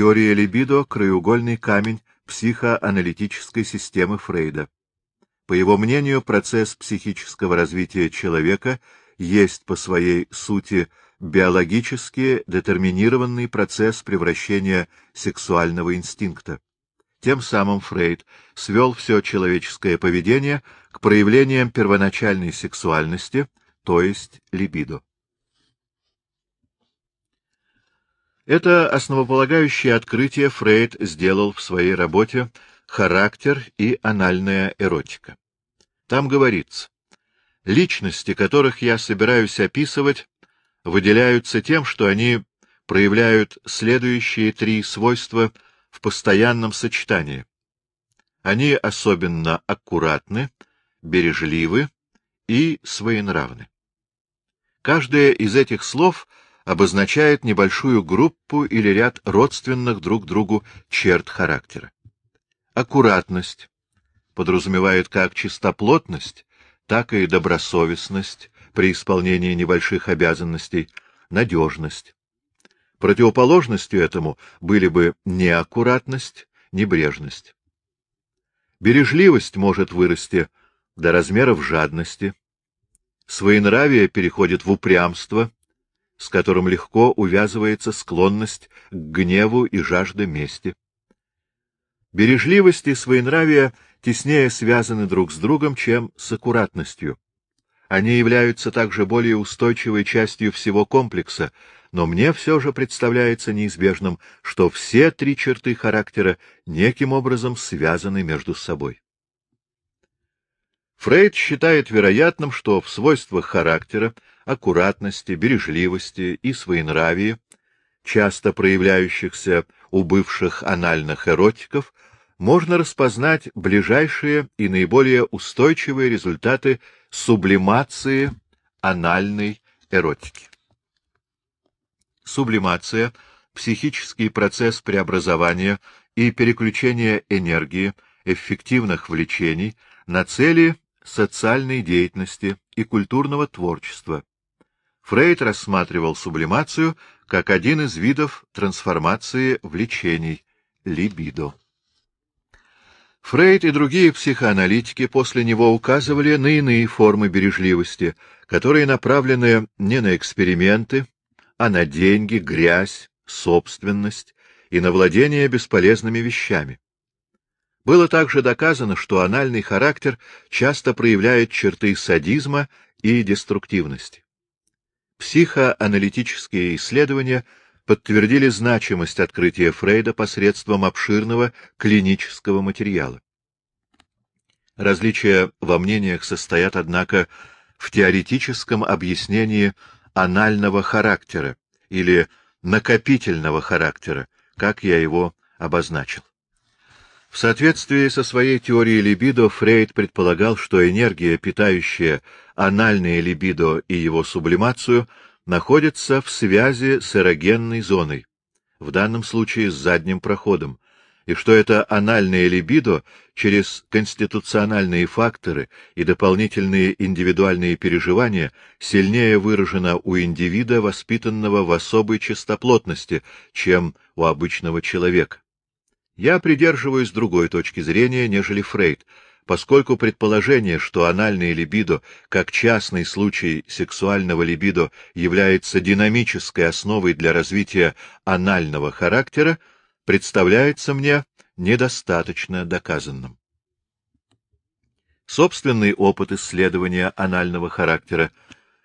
Теория либидо — краеугольный камень психоаналитической системы Фрейда. По его мнению, процесс психического развития человека есть по своей сути биологически детерминированный процесс превращения сексуального инстинкта. Тем самым Фрейд свел все человеческое поведение к проявлениям первоначальной сексуальности, то есть либидо. Это основополагающее открытие Фрейд сделал в своей работе «Характер и анальная эротика». Там говорится, личности, которых я собираюсь описывать, выделяются тем, что они проявляют следующие три свойства в постоянном сочетании. Они особенно аккуратны, бережливы и своенравны. Каждое из этих слов обозначает небольшую группу или ряд родственных друг другу черт характера. Аккуратность подразумевает как чистоплотность, так и добросовестность при исполнении небольших обязанностей, надежность. Противоположностью этому были бы неаккуратность, небрежность. Бережливость может вырасти до размеров жадности. Своенравие переходит в упрямство, с которым легко увязывается склонность к гневу и жажда мести. Бережливость и своенравие теснее связаны друг с другом, чем с аккуратностью. Они являются также более устойчивой частью всего комплекса, но мне все же представляется неизбежным, что все три черты характера неким образом связаны между собой. Фрейд считает вероятным, что в свойствах характера, аккуратности, бережливости и своенравии, часто проявляющихся у бывших анальных эротиков, можно распознать ближайшие и наиболее устойчивые результаты сублимации анальной эротики. Сублимация — психический процесс преобразования и переключения энергии, эффективных влечений на цели социальной деятельности и культурного творчества. Фрейд рассматривал сублимацию как один из видов трансформации влечений — либидо. Фрейд и другие психоаналитики после него указывали на иные формы бережливости, которые направлены не на эксперименты, а на деньги, грязь, собственность и на владение бесполезными вещами. Было также доказано, что анальный характер часто проявляет черты садизма и деструктивности. Психоаналитические исследования подтвердили значимость открытия Фрейда посредством обширного клинического материала. Различия во мнениях состоят, однако, в теоретическом объяснении анального характера или накопительного характера, как я его обозначил. В соответствии со своей теорией либидо Фрейд предполагал, что энергия, питающая анальное либидо и его сублимацию, находится в связи с эрогенной зоной, в данном случае с задним проходом, и что это анальное либидо через конституциональные факторы и дополнительные индивидуальные переживания сильнее выражено у индивида, воспитанного в особой чистоплотности, чем у обычного человека. Я придерживаюсь другой точки зрения, нежели Фрейд, поскольку предположение, что анальное либидо, как частный случай сексуального либидо, является динамической основой для развития анального характера, представляется мне недостаточно доказанным. Собственный опыт исследования анального характера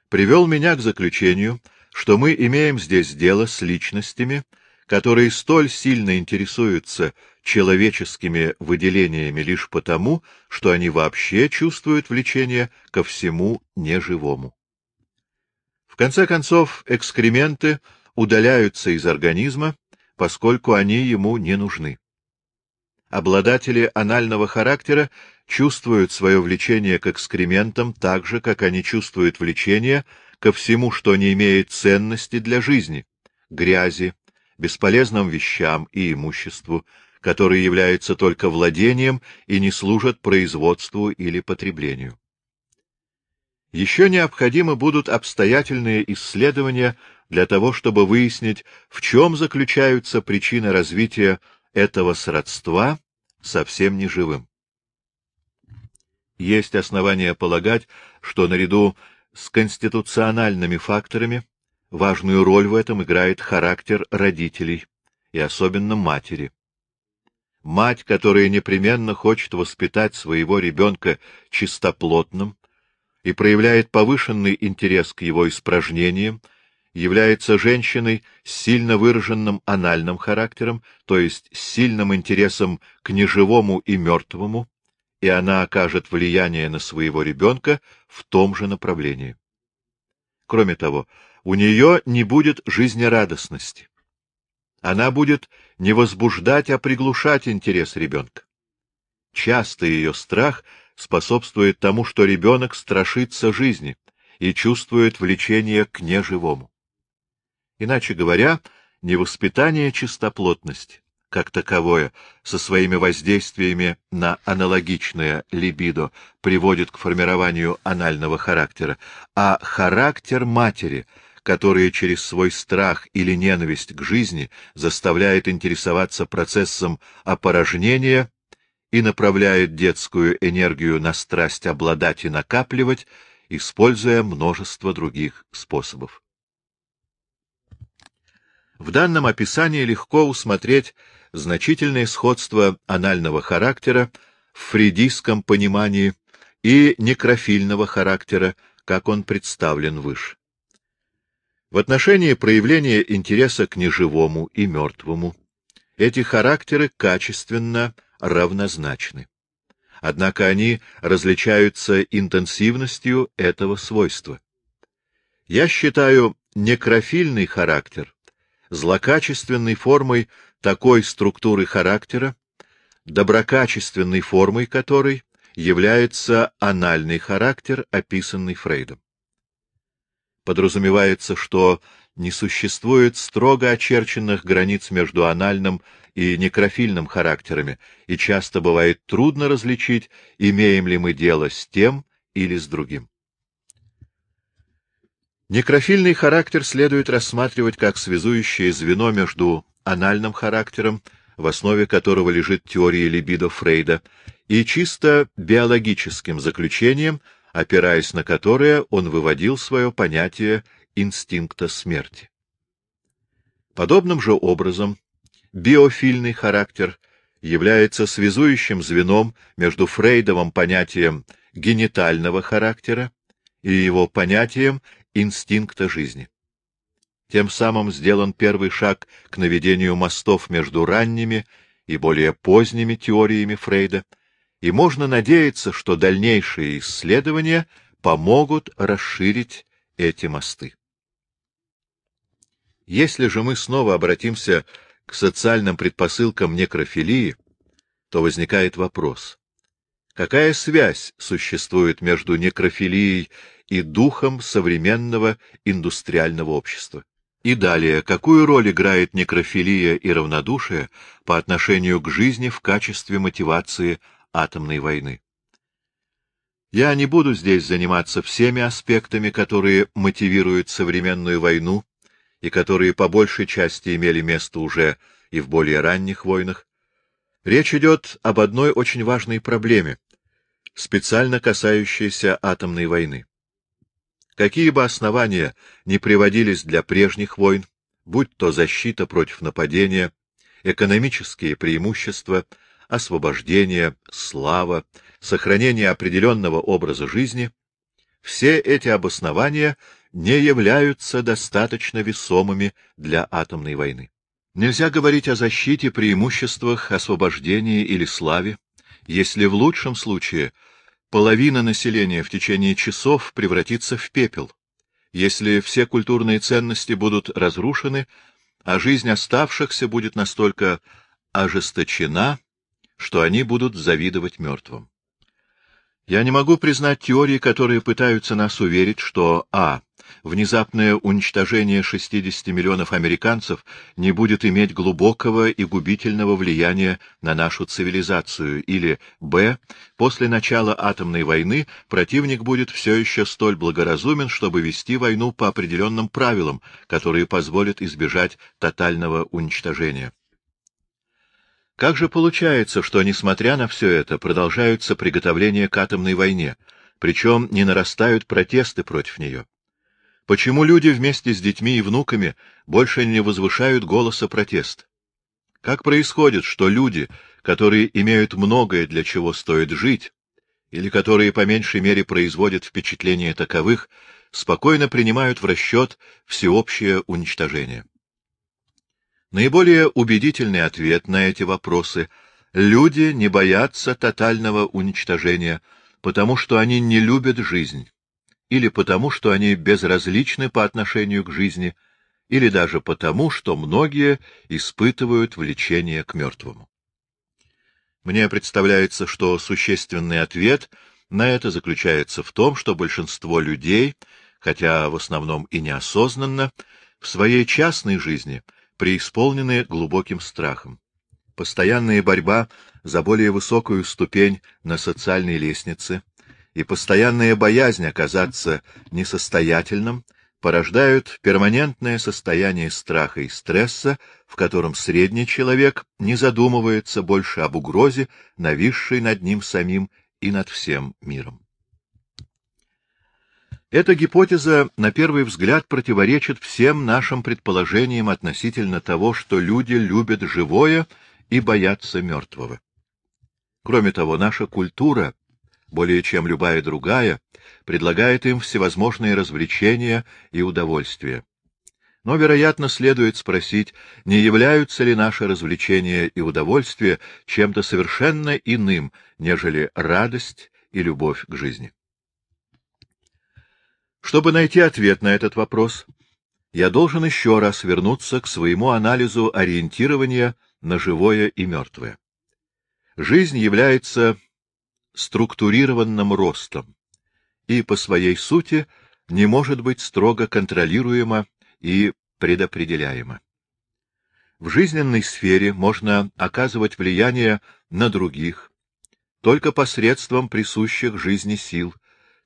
привел меня к заключению, что мы имеем здесь дело с личностями, которые столь сильно интересуются человеческими выделениями лишь потому, что они вообще чувствуют влечение ко всему неживому. В конце концов, экскременты удаляются из организма, поскольку они ему не нужны. Обладатели анального характера чувствуют свое влечение к экскрементам так же, как они чувствуют влечение ко всему, что не имеет ценности для жизни — грязи, бесполезным вещам и имуществу, которые являются только владением и не служат производству или потреблению. Еще необходимы будут обстоятельные исследования для того, чтобы выяснить, в чем заключаются причины развития этого сродства совсем неживым. Есть основания полагать, что наряду с конституциональными факторами важную роль в этом играет характер родителей, и особенно матери. Мать, которая непременно хочет воспитать своего ребенка чистоплотным и проявляет повышенный интерес к его испражнениям, является женщиной с сильно выраженным анальным характером, то есть с сильным интересом к неживому и мертвому, и она окажет влияние на своего ребенка в том же направлении. Кроме того, у нее не будет жизнерадостности. Она будет не возбуждать, а приглушать интерес ребенка. Часто ее страх способствует тому, что ребенок страшится жизни и чувствует влечение к неживому. Иначе говоря, невоспитание чистоплотности, как таковое, со своими воздействиями на аналогичное либидо приводит к формированию анального характера, а характер матери, которая через свой страх или ненависть к жизни заставляет интересоваться процессом опорожнения и направляет детскую энергию на страсть обладать и накапливать, используя множество других способов. В данном описании легко усмотреть значительное сходство анального характера в фридийском понимании и некрофильного характера, как он представлен выше. В отношении проявления интереса к неживому и мертвому эти характеры качественно равнозначны. Однако они различаются интенсивностью этого свойства. Я считаю некрофильный характер злокачественной формой такой структуры характера, доброкачественной формой которой является анальный характер, описанный Фрейдом. Подразумевается, что не существует строго очерченных границ между анальным и некрофильным характерами, и часто бывает трудно различить, имеем ли мы дело с тем или с другим. Некрофильный характер следует рассматривать как связующее звено между анальным характером, в основе которого лежит теория либидо Фрейда, и чисто биологическим заключением, опираясь на которое он выводил свое понятие инстинкта смерти. Подобным же образом биофильный характер является связующим звеном между Фрейдовым понятием генитального характера и его понятием инстинкта жизни. Тем самым сделан первый шаг к наведению мостов между ранними и более поздними теориями Фрейда, и можно надеяться, что дальнейшие исследования помогут расширить эти мосты. Если же мы снова обратимся к социальным предпосылкам некрофилии, то возникает вопрос. Какая связь существует между некрофилией и духом современного индустриального общества. И далее, какую роль играет некрофилия и равнодушие по отношению к жизни в качестве мотивации атомной войны? Я не буду здесь заниматься всеми аспектами, которые мотивируют современную войну и которые по большей части имели место уже и в более ранних войнах. Речь идет об одной очень важной проблеме, специально касающейся атомной войны. Какие бы основания ни приводились для прежних войн, будь то защита против нападения, экономические преимущества, освобождение, слава, сохранение определенного образа жизни, все эти обоснования не являются достаточно весомыми для атомной войны. Нельзя говорить о защите, преимуществах, освобождении или славе, если в лучшем случае половина населения в течение часов превратится в пепел. Если все культурные ценности будут разрушены, а жизнь оставшихся будет настолько ожесточена, что они будут завидовать мертвым. Я не могу признать теории, которые пытаются нас уверить, что а. внезапное уничтожение 60 миллионов американцев не будет иметь глубокого и губительного влияния на нашу цивилизацию, или б. после начала атомной войны противник будет все еще столь благоразумен, чтобы вести войну по определенным правилам, которые позволят избежать тотального уничтожения. Как же получается, что, несмотря на все это, продолжаются приготовления к атомной войне, причем не нарастают протесты против нее? Почему люди вместе с детьми и внуками больше не возвышают голоса протест? Как происходит, что люди, которые имеют многое, для чего стоит жить, или которые по меньшей мере производят впечатление таковых, спокойно принимают в расчет всеобщее уничтожение? Наиболее убедительный ответ на эти вопросы — люди не боятся тотального уничтожения, потому что они не любят жизнь, или потому что они безразличны по отношению к жизни, или даже потому, что многие испытывают влечение к мертвому. Мне представляется, что существенный ответ на это заключается в том, что большинство людей, хотя в основном и неосознанно, в своей частной жизни — преисполнены глубоким страхом. Постоянная борьба за более высокую ступень на социальной лестнице и постоянная боязнь оказаться несостоятельным порождают перманентное состояние страха и стресса, в котором средний человек не задумывается больше об угрозе, нависшей над ним самим и над всем миром. Эта гипотеза, на первый взгляд, противоречит всем нашим предположениям относительно того, что люди любят живое и боятся мертвого. Кроме того, наша культура, более чем любая другая, предлагает им всевозможные развлечения и удовольствия. Но, вероятно, следует спросить, не являются ли наши развлечения и удовольствия чем-то совершенно иным, нежели радость и любовь к жизни. Чтобы найти ответ на этот вопрос, я должен еще раз вернуться к своему анализу ориентирования на живое и мертвое. Жизнь является структурированным ростом и по своей сути не может быть строго контролируема и предопределяема. В жизненной сфере можно оказывать влияние на других только посредством присущих жизни сил,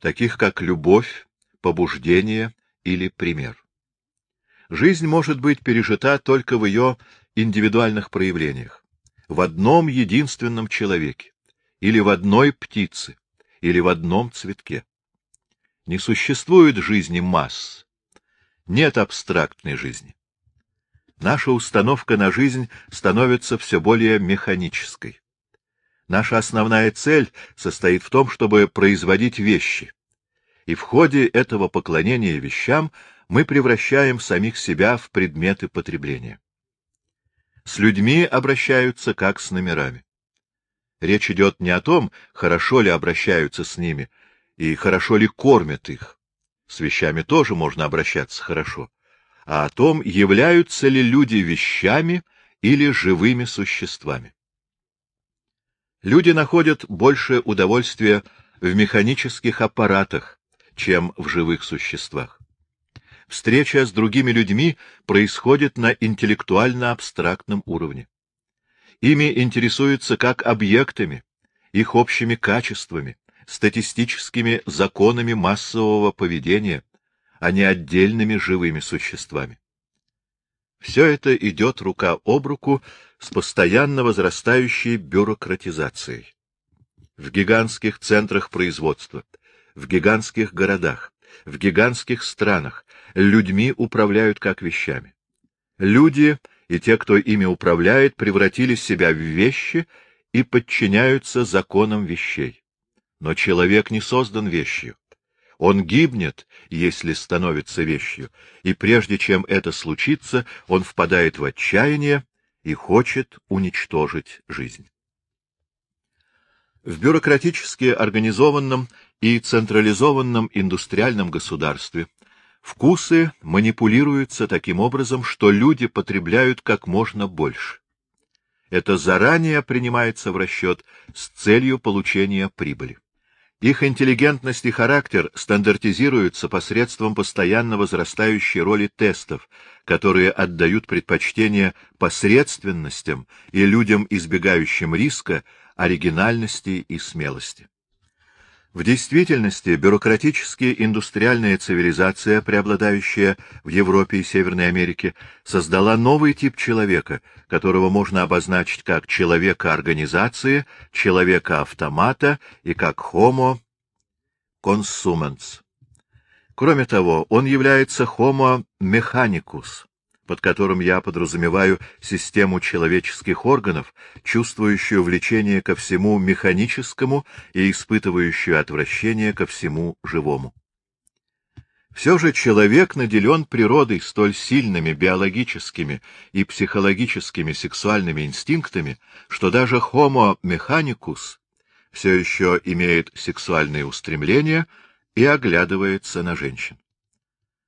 таких как любовь, побуждение или пример. Жизнь может быть пережита только в ее индивидуальных проявлениях, в одном единственном человеке, или в одной птице, или в одном цветке. Не существует жизни масс, нет абстрактной жизни. Наша установка на жизнь становится все более механической. Наша основная цель состоит в том, чтобы производить вещи, и в ходе этого поклонения вещам мы превращаем самих себя в предметы потребления. С людьми обращаются как с номерами. Речь идет не о том, хорошо ли обращаются с ними и хорошо ли кормят их. С вещами тоже можно обращаться хорошо. А о том, являются ли люди вещами или живыми существами. Люди находят больше удовольствия в механических аппаратах, чем в живых существах. Встреча с другими людьми происходит на интеллектуально-абстрактном уровне. Ими интересуются как объектами, их общими качествами, статистическими законами массового поведения, а не отдельными живыми существами. Все это идет рука об руку с постоянно возрастающей бюрократизацией. В гигантских центрах производства, в гигантских городах, в гигантских странах людьми управляют как вещами. Люди и те, кто ими управляет, превратили себя в вещи и подчиняются законам вещей. Но человек не создан вещью. Он гибнет, если становится вещью, и прежде чем это случится, он впадает в отчаяние и хочет уничтожить жизнь. В бюрократически организованном и централизованном индустриальном государстве вкусы манипулируются таким образом, что люди потребляют как можно больше. Это заранее принимается в расчет с целью получения прибыли. Их интеллигентность и характер стандартизируются посредством постоянно возрастающей роли тестов, которые отдают предпочтение посредственностям и людям, избегающим риска, оригинальности и смелости. В действительности бюрократически индустриальная цивилизация, преобладающая в Европе и Северной Америке, создала новый тип человека, которого можно обозначить как человека организации, человека автомата и как homo consumens. Кроме того, он является homo mechanicus, под которым я подразумеваю систему человеческих органов, чувствующую влечение ко всему механическому и испытывающую отвращение ко всему живому. Все же человек наделен природой столь сильными биологическими и психологическими сексуальными инстинктами, что даже Homo mechanicus все еще имеет сексуальные устремления и оглядывается на женщин.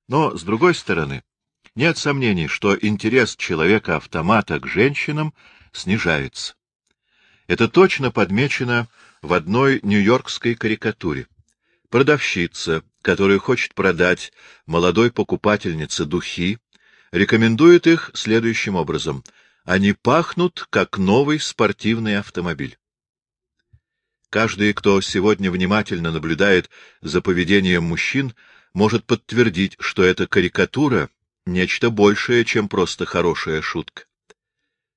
Но, с другой стороны, нет сомнений, что интерес человека-автомата к женщинам снижается. Это точно подмечено в одной нью-йоркской карикатуре. Продавщица, которая хочет продать молодой покупательнице духи, рекомендует их следующим образом. Они пахнут, как новый спортивный автомобиль. Каждый, кто сегодня внимательно наблюдает за поведением мужчин, может подтвердить, что эта карикатура нечто большее, чем просто хорошая шутка.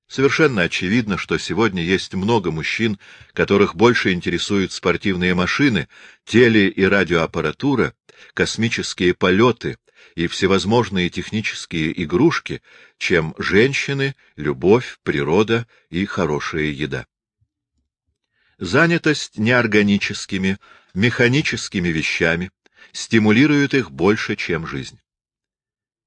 Совершенно очевидно, что сегодня есть много мужчин, которых больше интересуют спортивные машины, теле- и радиоаппаратура, космические полеты и всевозможные технические игрушки, чем женщины, любовь, природа и хорошая еда. Занятость неорганическими, механическими вещами стимулирует их больше, чем жизнь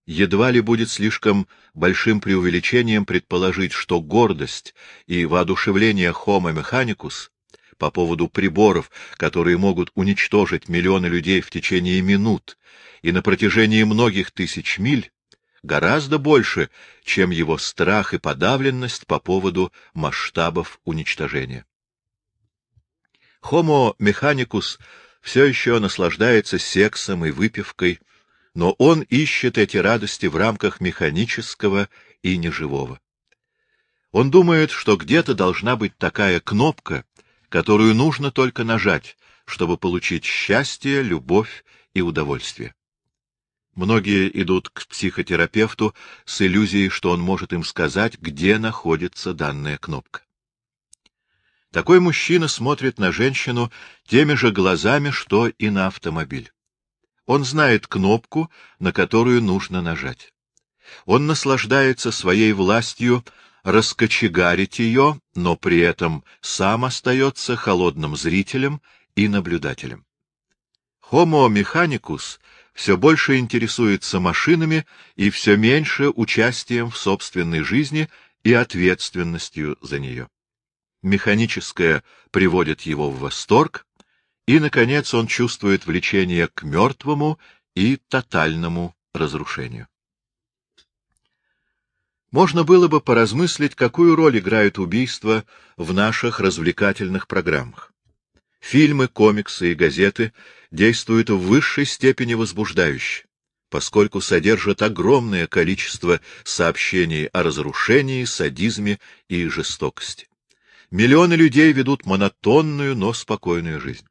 едва ли будет слишком большим преувеличением предположить, что гордость и воодушевление Homo mechanicus по поводу приборов, которые могут уничтожить миллионы людей в течение минут и на протяжении многих тысяч миль, гораздо больше, чем его страх и подавленность по поводу масштабов уничтожения. Homo mechanicus все еще наслаждается сексом и выпивкой, но он ищет эти радости в рамках механического и неживого. Он думает, что где-то должна быть такая кнопка, которую нужно только нажать, чтобы получить счастье, любовь и удовольствие. Многие идут к психотерапевту с иллюзией, что он может им сказать, где находится данная кнопка. Такой мужчина смотрит на женщину теми же глазами, что и на автомобиль. Он знает кнопку, на которую нужно нажать. Он наслаждается своей властью раскочегарить ее, но при этом сам остается холодным зрителем и наблюдателем. Homo mechanicus все больше интересуется машинами и все меньше участием в собственной жизни и ответственностью за нее. Механическое приводит его в восторг, и, наконец, он чувствует влечение к мертвому и тотальному разрушению. Можно было бы поразмыслить, какую роль играют убийства в наших развлекательных программах. Фильмы, комиксы и газеты действуют в высшей степени возбуждающе, поскольку содержат огромное количество сообщений о разрушении, садизме и жестокости. Миллионы людей ведут монотонную, но спокойную жизнь.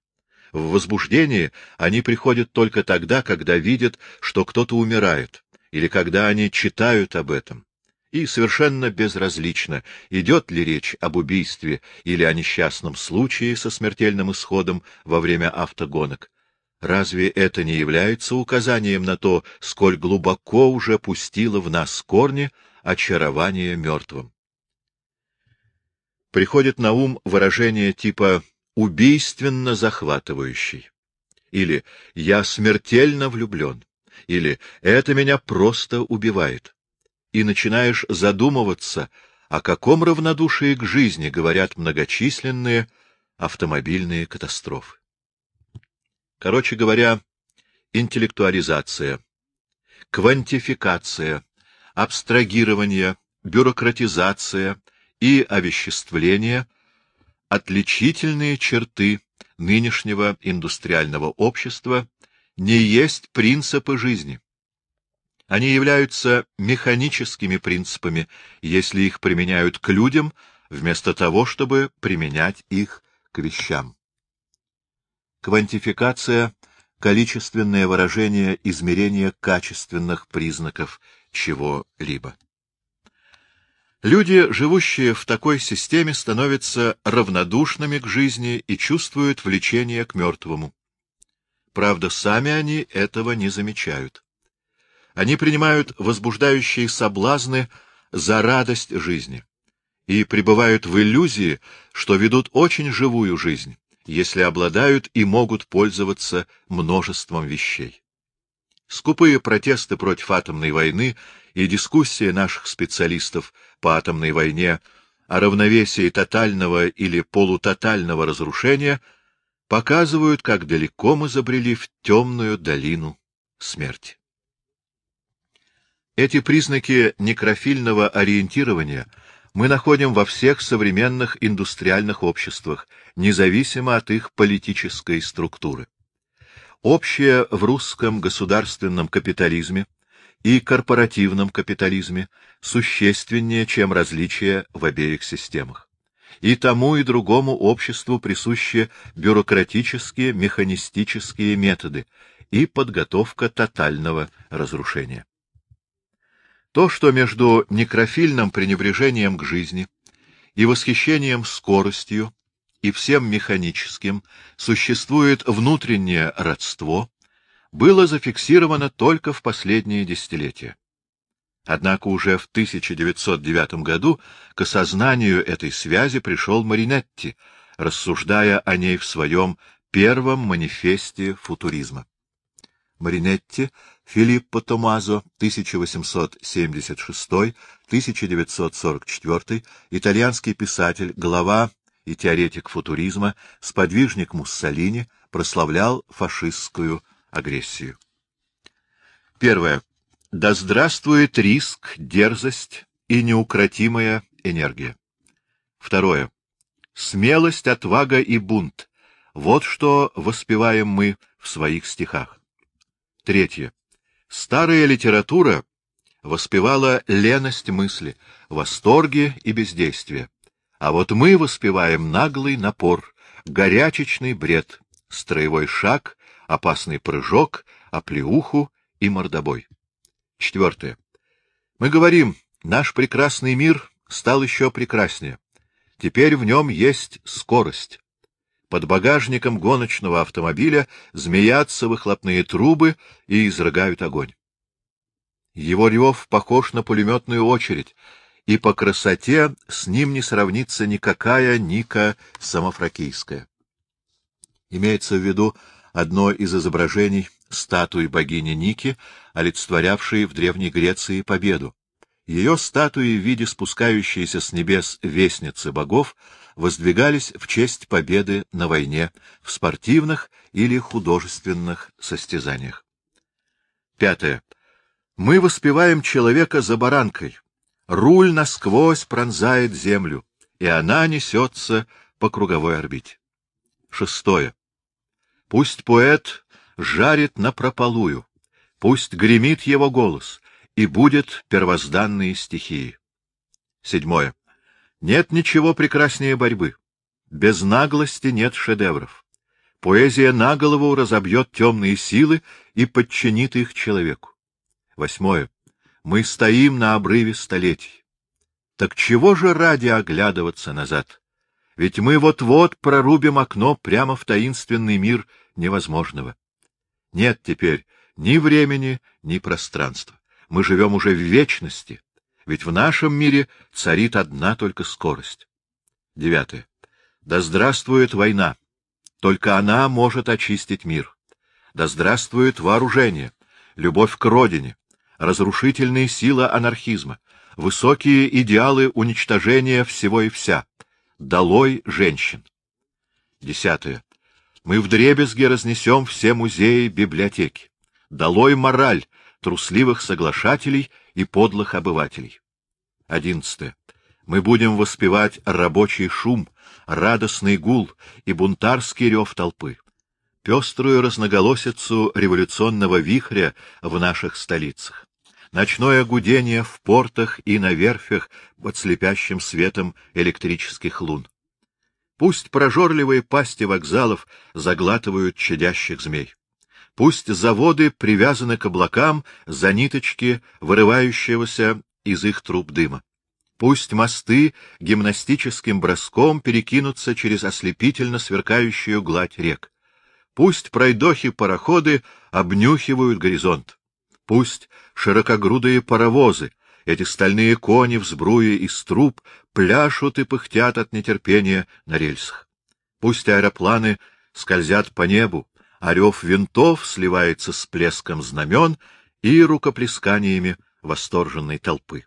В возбуждении они приходят только тогда, когда видят, что кто-то умирает, или когда они читают об этом. И совершенно безразлично, идет ли речь об убийстве или о несчастном случае со смертельным исходом во время автогонок. Разве это не является указанием на то, сколь глубоко уже пустило в нас корни очарование мертвым? Приходит на ум выражение типа убийственно захватывающий. Или «я смертельно влюблен», или «это меня просто убивает». И начинаешь задумываться, о каком равнодушии к жизни говорят многочисленные автомобильные катастрофы. Короче говоря, интеллектуализация, квантификация, абстрагирование, бюрократизация и овеществление — отличительные черты нынешнего индустриального общества не есть принципы жизни. Они являются механическими принципами, если их применяют к людям, вместо того, чтобы применять их к вещам. Квантификация — количественное выражение измерения качественных признаков чего-либо. Люди, живущие в такой системе, становятся равнодушными к жизни и чувствуют влечение к мертвому. Правда, сами они этого не замечают. Они принимают возбуждающие соблазны за радость жизни и пребывают в иллюзии, что ведут очень живую жизнь, если обладают и могут пользоваться множеством вещей. Скупые протесты против атомной войны и дискуссии наших специалистов по атомной войне о равновесии тотального или полутотального разрушения показывают, как далеко мы забрели в темную долину смерти. Эти признаки некрофильного ориентирования мы находим во всех современных индустриальных обществах, независимо от их политической структуры. Общее в русском государственном капитализме и корпоративном капитализме существеннее, чем различия в обеих системах. И тому и другому обществу присущи бюрократические, механистические методы и подготовка тотального разрушения. То, что между некрофильным пренебрежением к жизни и восхищением скоростью и всем механическим существует внутреннее родство, было зафиксировано только в последние десятилетия. Однако уже в 1909 году к осознанию этой связи пришел Маринетти, рассуждая о ней в своем первом манифесте футуризма. Маринетти Филиппо Томазо, 1876-1944, итальянский писатель, глава и теоретик футуризма, сподвижник Муссолини, прославлял фашистскую агрессию. Первое. Да здравствует риск, дерзость и неукротимая энергия. Второе. Смелость, отвага и бунт. Вот что воспеваем мы в своих стихах. Третье. Старая литература воспевала леность мысли, восторги и бездействие. А вот мы воспеваем наглый напор, горячечный бред, строевой шаг, опасный прыжок, оплеуху и мордобой. Четвертое. Мы говорим, наш прекрасный мир стал еще прекраснее. Теперь в нем есть скорость. Под багажником гоночного автомобиля змеятся выхлопные трубы и изрыгают огонь. Его рев похож на пулеметную очередь, и по красоте с ним не сравнится никакая Ника самофракийская. Имеется в виду одно из изображений статуи богини Ники, олицетворявшей в Древней Греции победу. Ее статуи в виде спускающейся с небес вестницы богов воздвигались в честь победы на войне в спортивных или художественных состязаниях. Пятое. Мы воспеваем человека за баранкой. Руль насквозь пронзает землю, и она несется по круговой орбите. Шестое. Пусть поэт жарит напропалую, пусть гремит его голос, и будет первозданные стихии. Седьмое. Нет ничего прекраснее борьбы. Без наглости нет шедевров. Поэзия на голову разобьет темные силы и подчинит их человеку. Восьмое. Мы стоим на обрыве столетий. Так чего же ради оглядываться назад? Ведь мы вот-вот прорубим окно прямо в таинственный мир невозможного. Нет теперь ни времени, ни пространства. Мы живем уже в вечности, ведь в нашем мире царит одна только скорость. Девятое. Да здравствует война! Только она может очистить мир. Да здравствует вооружение, любовь к родине, разрушительные силы анархизма, высокие идеалы уничтожения всего и вся. Долой женщин. Десятое. Мы вдребезги разнесем все музеи, библиотеки. Долой мораль, трусливых соглашателей и подлых обывателей. Одиннадцатое. Мы будем воспевать рабочий шум, радостный гул и бунтарский рев толпы, пеструю разноголосицу революционного вихря в наших столицах, ночное гудение в портах и на верфях под слепящим светом электрических лун. Пусть прожорливые пасти вокзалов заглатывают чадящих змей. Пусть заводы привязаны к облакам за ниточки вырывающегося из их труб дыма. Пусть мосты гимнастическим броском перекинутся через ослепительно сверкающую гладь рек. Пусть пройдохи-пароходы обнюхивают горизонт. Пусть широкогрудые паровозы, эти стальные кони в сбруе из труб, пляшут и пыхтят от нетерпения на рельсах. Пусть аэропланы скользят по небу, орев винтов сливается с плеском знамен и рукоплесканиями восторженной толпы.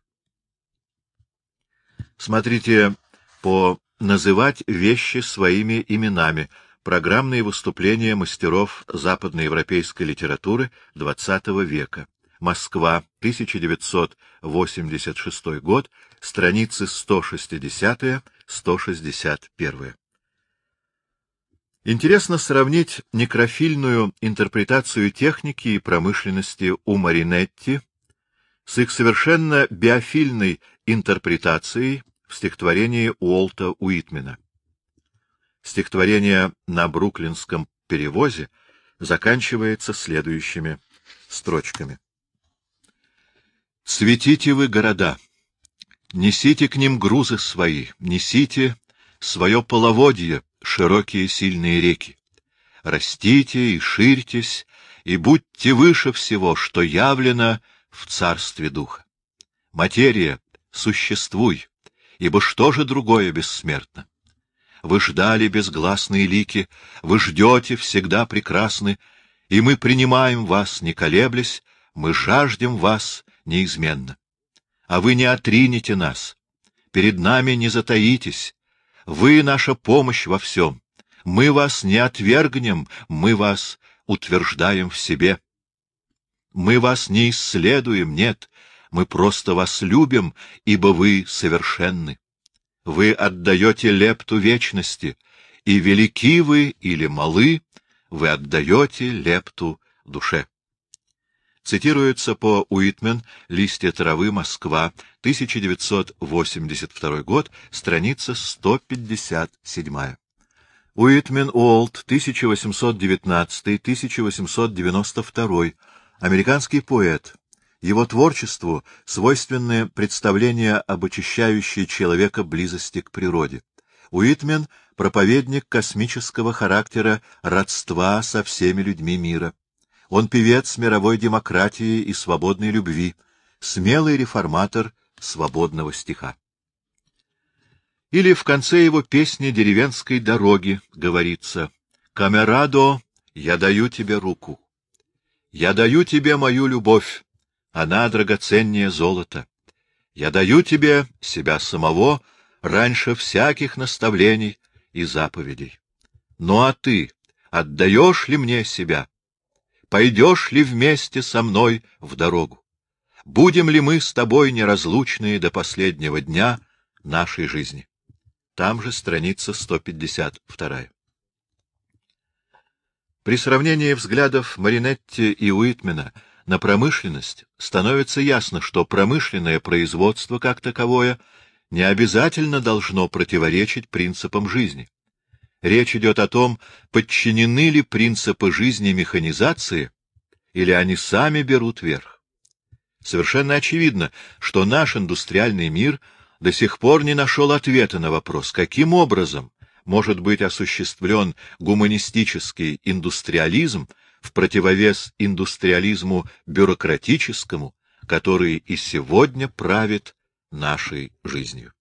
Смотрите по «Называть вещи своими именами» программные выступления мастеров западноевропейской литературы XX века. Москва, 1986 год, страницы 160-161. Интересно сравнить некрофильную интерпретацию техники и промышленности у Маринетти с их совершенно биофильной интерпретацией в стихотворении Уолта Уитмена. Стихотворение на бруклинском перевозе заканчивается следующими строчками. «Светите вы города, несите к ним грузы свои, несите свое половодье, широкие сильные реки. Растите и ширьтесь, и будьте выше всего, что явлено в царстве духа. Материя, существуй, ибо что же другое бессмертно? Вы ждали безгласные лики, вы ждете всегда прекрасны, и мы принимаем вас, не колеблясь, мы жаждем вас неизменно. А вы не отринете нас, перед нами не затаитесь, вы наша помощь во всем. Мы вас не отвергнем, мы вас утверждаем в себе. Мы вас не исследуем, нет, мы просто вас любим, ибо вы совершенны. Вы отдаете лепту вечности, и велики вы или малы, вы отдаете лепту душе. Цитируется по Уитмен «Листья травы. Москва. 1982 год. Страница 157». Уитмен Уолт, 1819-1892, американский поэт. Его творчеству свойственны представления об очищающей человека близости к природе. Уитмен — проповедник космического характера родства со всеми людьми мира. Он певец мировой демократии и свободной любви, смелый реформатор свободного стиха. Или в конце его песни «Деревенской дороги» говорится «Камерадо, я даю тебе руку. Я даю тебе мою любовь, она драгоценнее золота. Я даю тебе себя самого раньше всяких наставлений и заповедей. Ну а ты отдаешь ли мне себя? пойдешь ли вместе со мной в дорогу? Будем ли мы с тобой неразлучные до последнего дня нашей жизни? Там же страница 152. При сравнении взглядов Маринетти и Уитмена на промышленность становится ясно, что промышленное производство как таковое не обязательно должно противоречить принципам жизни. Речь идет о том, подчинены ли принципы жизни механизации, или они сами берут верх. Совершенно очевидно, что наш индустриальный мир до сих пор не нашел ответа на вопрос, каким образом может быть осуществлен гуманистический индустриализм в противовес индустриализму бюрократическому, который и сегодня правит нашей жизнью.